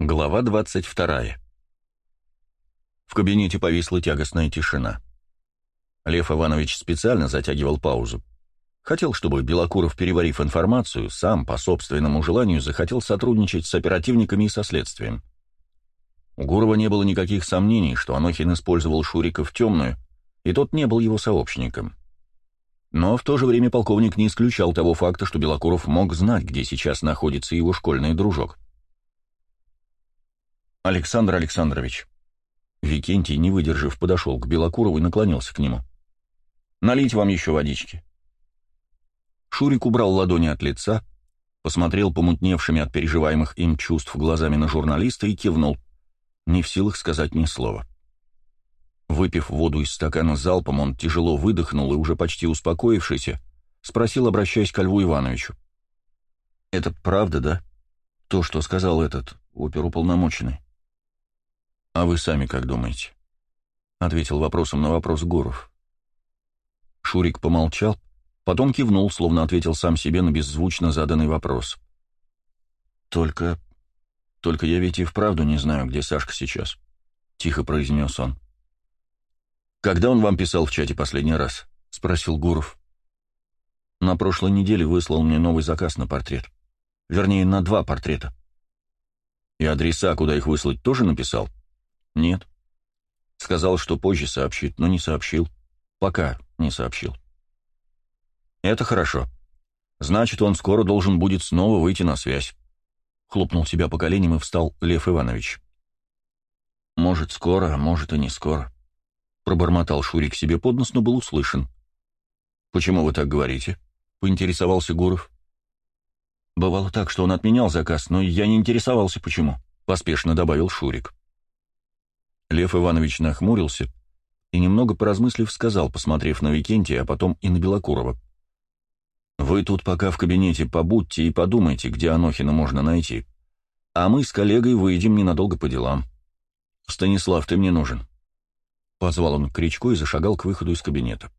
Глава 22. В кабинете повисла тягостная тишина. Лев Иванович специально затягивал паузу. Хотел, чтобы Белокуров, переварив информацию, сам, по собственному желанию, захотел сотрудничать с оперативниками и со следствием. У Гурова не было никаких сомнений, что Анохин использовал Шурика в темную, и тот не был его сообщником. Но в то же время полковник не исключал того факта, что Белокуров мог знать, где сейчас находится его школьный дружок. «Александр Александрович». Викентий, не выдержав, подошел к Белокурову и наклонился к нему. «Налить вам еще водички». Шурик убрал ладони от лица, посмотрел помутневшими от переживаемых им чувств глазами на журналиста и кивнул, не в силах сказать ни слова. Выпив воду из стакана залпом, он тяжело выдохнул и, уже почти успокоившийся, спросил, обращаясь к Льву Ивановичу. «Это правда, да? То, что сказал этот оперуполномоченный?» «А вы сами как думаете?» — ответил вопросом на вопрос Гуров. Шурик помолчал, потом кивнул, словно ответил сам себе на беззвучно заданный вопрос. «Только... только я ведь и вправду не знаю, где Сашка сейчас», — тихо произнес он. «Когда он вам писал в чате последний раз?» — спросил Гуров. «На прошлой неделе выслал мне новый заказ на портрет. Вернее, на два портрета». «И адреса, куда их выслать, тоже написал?» «Нет». Сказал, что позже сообщит, но не сообщил. Пока не сообщил. «Это хорошо. Значит, он скоро должен будет снова выйти на связь». Хлопнул себя по коленям и встал Лев Иванович. «Может, скоро, а может и не скоро». Пробормотал Шурик себе под нос, но был услышан. «Почему вы так говорите?» — поинтересовался Гуров. «Бывало так, что он отменял заказ, но я не интересовался, почему», — поспешно добавил Шурик. Лев Иванович нахмурился и, немного поразмыслив, сказал, посмотрев на Викентия, а потом и на Белокурова. «Вы тут пока в кабинете побудьте и подумайте, где Анохина можно найти. А мы с коллегой выйдем ненадолго по делам. Станислав, ты мне нужен». Позвал он Кричко и зашагал к выходу из кабинета.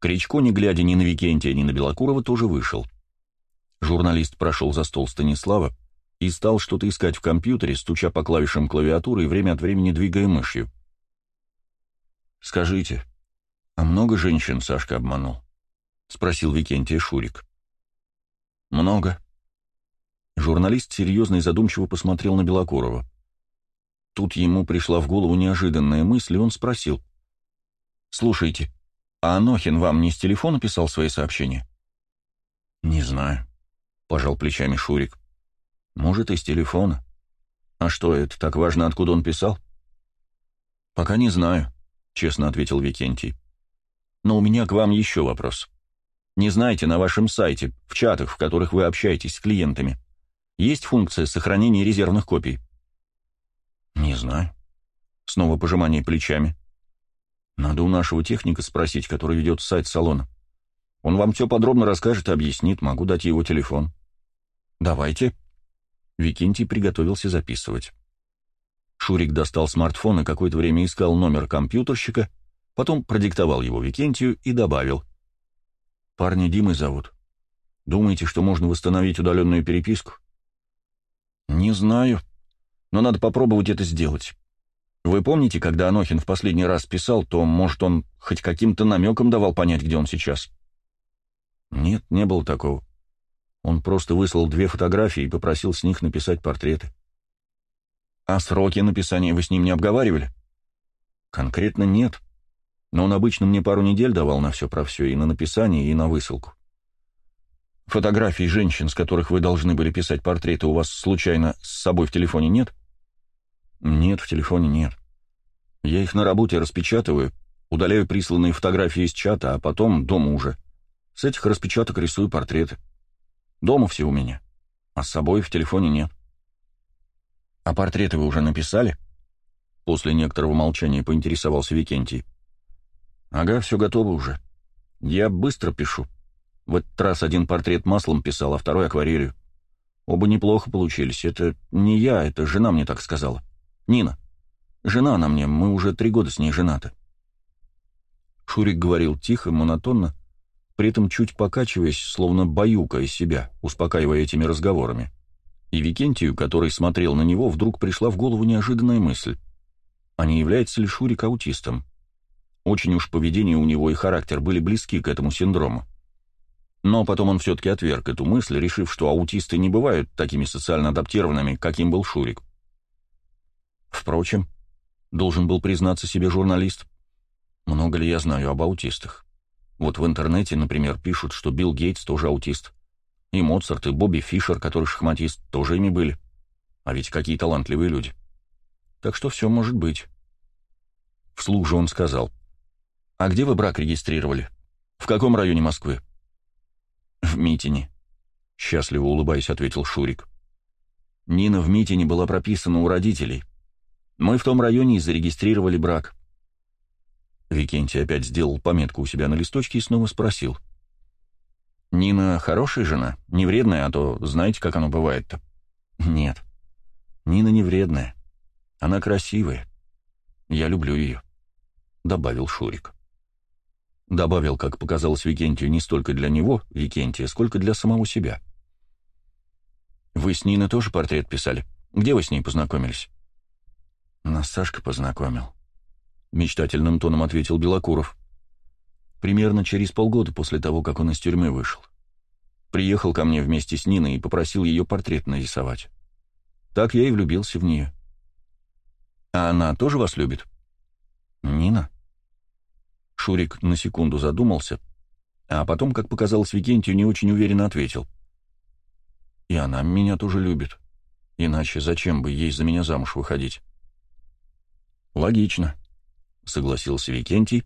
Кричко, не глядя ни на Викентия, ни на Белокурова, тоже вышел. Журналист прошел за стол Станислава, и стал что-то искать в компьютере, стуча по клавишам клавиатуры и время от времени двигая мышью. «Скажите, а много женщин Сашка обманул?» — спросил Викентий Шурик. «Много». Журналист серьезно и задумчиво посмотрел на Белокурова. Тут ему пришла в голову неожиданная мысль, и он спросил. «Слушайте, а Анохин вам не с телефона писал свои сообщения?» «Не знаю», — пожал плечами Шурик. Может, из телефона. А что, это так важно, откуда он писал? Пока не знаю, честно ответил Викентий. Но у меня к вам еще вопрос. Не знаете, на вашем сайте, в чатах, в которых вы общаетесь с клиентами, есть функция сохранения резервных копий? Не знаю. Снова пожимание плечами. Надо у нашего техника спросить, который ведет сайт салона. Он вам все подробно расскажет и объяснит, могу дать его телефон. Давайте. Викентий приготовился записывать. Шурик достал смартфон и какое-то время искал номер компьютерщика, потом продиктовал его Викентию и добавил. «Парня Димой зовут. Думаете, что можно восстановить удаленную переписку?» «Не знаю, но надо попробовать это сделать. Вы помните, когда Анохин в последний раз писал, то, может, он хоть каким-то намеком давал понять, где он сейчас?» «Нет, не было такого. Он просто выслал две фотографии и попросил с них написать портреты. А сроки написания вы с ним не обговаривали? Конкретно нет. Но он обычно мне пару недель давал на все про все, и на написание, и на высылку. Фотографий женщин, с которых вы должны были писать портреты, у вас случайно с собой в телефоне нет? Нет, в телефоне нет. Я их на работе распечатываю, удаляю присланные фотографии из чата, а потом дома уже. С этих распечаток рисую портреты. Дома все у меня, а с собой в телефоне нет. А портреты вы уже написали? После некоторого молчания поинтересовался Викентий. Ага, все готово уже. Я быстро пишу. В этот раз один портрет маслом писал, а второй акварелью. Оба неплохо получились. Это не я, это жена мне так сказала. Нина. Жена она мне, мы уже три года с ней женаты. Шурик говорил тихо, монотонно, при этом чуть покачиваясь, словно баюкая себя, успокаивая этими разговорами. И Викентию, который смотрел на него, вдруг пришла в голову неожиданная мысль. А не является ли Шурик аутистом? Очень уж поведение у него и характер были близки к этому синдрому. Но потом он все-таки отверг эту мысль, решив, что аутисты не бывают такими социально адаптированными, каким был Шурик. Впрочем, должен был признаться себе журналист, много ли я знаю об аутистах? Вот в интернете, например, пишут, что Билл Гейтс тоже аутист. И Моцарт, и Бобби Фишер, который шахматист, тоже ими были. А ведь какие талантливые люди. Так что все может быть. Вслух же он сказал. «А где вы брак регистрировали? В каком районе Москвы?» «В Митине», — счастливо улыбаясь, ответил Шурик. «Нина в Митине была прописана у родителей. Мы в том районе и зарегистрировали брак». Викентий опять сделал пометку у себя на листочке и снова спросил. «Нина хорошая жена? Не вредная, а то знаете, как оно бывает-то?» «Нет. Нина не вредная. Она красивая. Я люблю ее», — добавил Шурик. Добавил, как показалось Викентию, не столько для него, Викентия, сколько для самого себя. «Вы с Ниной тоже портрет писали? Где вы с ней познакомились?» «Нас Сашка познакомил», — мечтательным тоном ответил Белокуров. «Примерно через полгода после того, как он из тюрьмы вышел. Приехал ко мне вместе с Ниной и попросил ее портрет нарисовать. Так я и влюбился в нее». «А она тоже вас любит?» «Нина?» Шурик на секунду задумался, а потом, как показалось Викентию, не очень уверенно ответил. «И она меня тоже любит. Иначе зачем бы ей за меня замуж выходить?» «Логично», — согласился Викентий,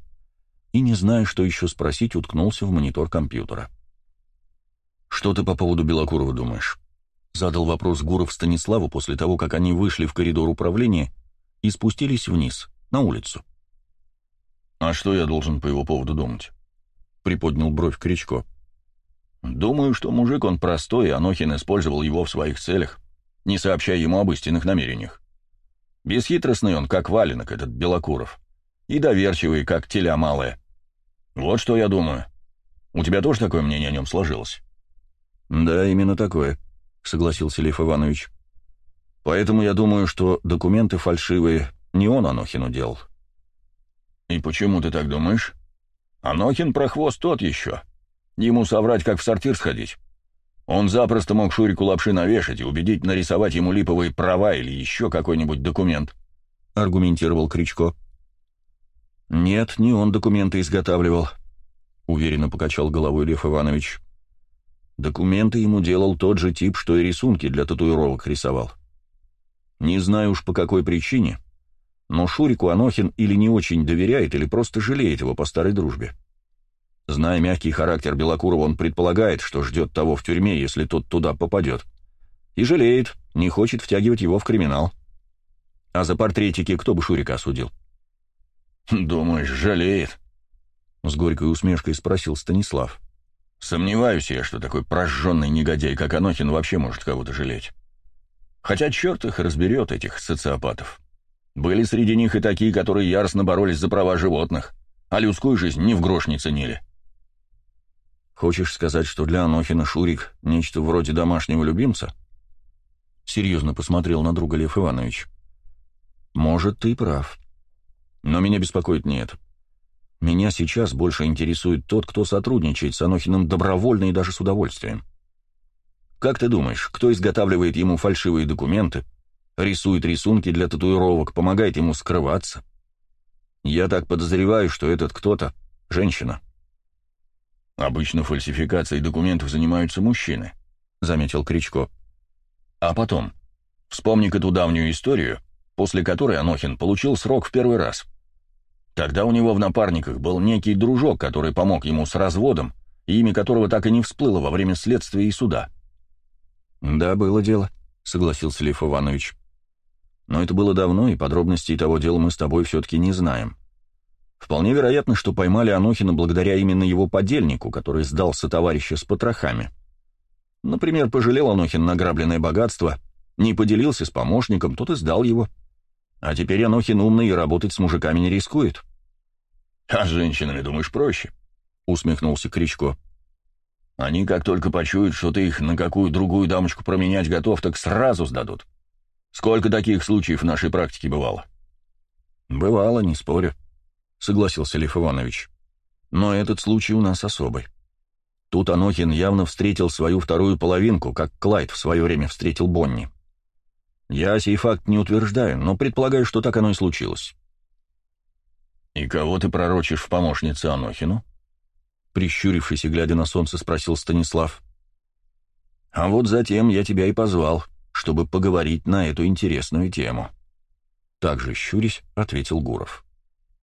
и, не зная, что еще спросить, уткнулся в монитор компьютера. «Что ты по поводу Белокурова думаешь?» — задал вопрос Гуров Станиславу после того, как они вышли в коридор управления и спустились вниз, на улицу. «А что я должен по его поводу думать?» — приподнял бровь Кричко. «Думаю, что мужик он простой, и Анохин использовал его в своих целях, не сообщая ему об истинных намерениях. Бесхитростный он, как валенок, этот Белокуров, и доверчивый, как теля малая. Вот что я думаю. У тебя тоже такое мнение о нем сложилось?» «Да, именно такое», — согласился Лев Иванович. «Поэтому я думаю, что документы фальшивые не он Анохину делал». «И почему ты так думаешь? Анохин прохвост тот еще. Ему соврать, как в сортир сходить. Он запросто мог Шурику лапши навешать и убедить нарисовать ему липовые права или еще какой-нибудь документ», — аргументировал Кричко. «Нет, не он документы изготавливал», — уверенно покачал головой Лев Иванович. «Документы ему делал тот же тип, что и рисунки для татуировок рисовал. Не знаю уж по какой причине, но Шурику Анохин или не очень доверяет, или просто жалеет его по старой дружбе. Зная мягкий характер Белокурова, он предполагает, что ждет того в тюрьме, если тот туда попадет. И жалеет, не хочет втягивать его в криминал. А за портретики кто бы Шурика осудил? «Думаешь, жалеет?» — с горькой усмешкой спросил Станислав. «Сомневаюсь я, что такой прожженный негодяй, как Анохин, вообще может кого-то жалеть. Хотя черт их разберет, этих социопатов». Были среди них и такие, которые яростно боролись за права животных, а людскую жизнь ни в грош не ценили. «Хочешь сказать, что для Анохина Шурик — нечто вроде домашнего любимца?» Серьезно посмотрел на друга Лев Иванович. «Может, ты прав. Но меня беспокоит не это. Меня сейчас больше интересует тот, кто сотрудничает с Анохиным добровольно и даже с удовольствием. Как ты думаешь, кто изготавливает ему фальшивые документы, рисует рисунки для татуировок, помогает ему скрываться. Я так подозреваю, что этот кто-то — женщина. «Обычно фальсификацией документов занимаются мужчины», — заметил Кричко. «А потом, вспомни-ка ту давнюю историю, после которой Анохин получил срок в первый раз. Тогда у него в напарниках был некий дружок, который помог ему с разводом, имя которого так и не всплыло во время следствия и суда». «Да, было дело», — согласился Лев Иванович. Но это было давно, и подробностей того дела мы с тобой все-таки не знаем. Вполне вероятно, что поймали Анохина благодаря именно его подельнику, который сдался товарища с потрохами. Например, пожалел Анохин награбленное богатство, не поделился с помощником, тот и сдал его. А теперь Анохин умный и работать с мужиками не рискует. — А с женщинами, думаешь, проще? — усмехнулся Кричко. Они как только почуют, что ты их на какую другую дамочку променять готов, так сразу сдадут. Сколько таких случаев в нашей практике бывало?» «Бывало, не спорю», — согласился Лев Иванович. «Но этот случай у нас особый. Тут Анохин явно встретил свою вторую половинку, как Клайд в свое время встретил Бонни. Я сей факт не утверждаю, но предполагаю, что так оно и случилось». «И кого ты пророчишь в помощнице Анохину?» Прищурившись и глядя на солнце, спросил Станислав. «А вот затем я тебя и позвал, чтобы поговорить на эту интересную тему». Также щурясь, ответил Гуров.